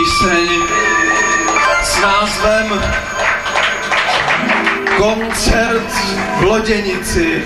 píseň s názvem Koncert v Loděnici.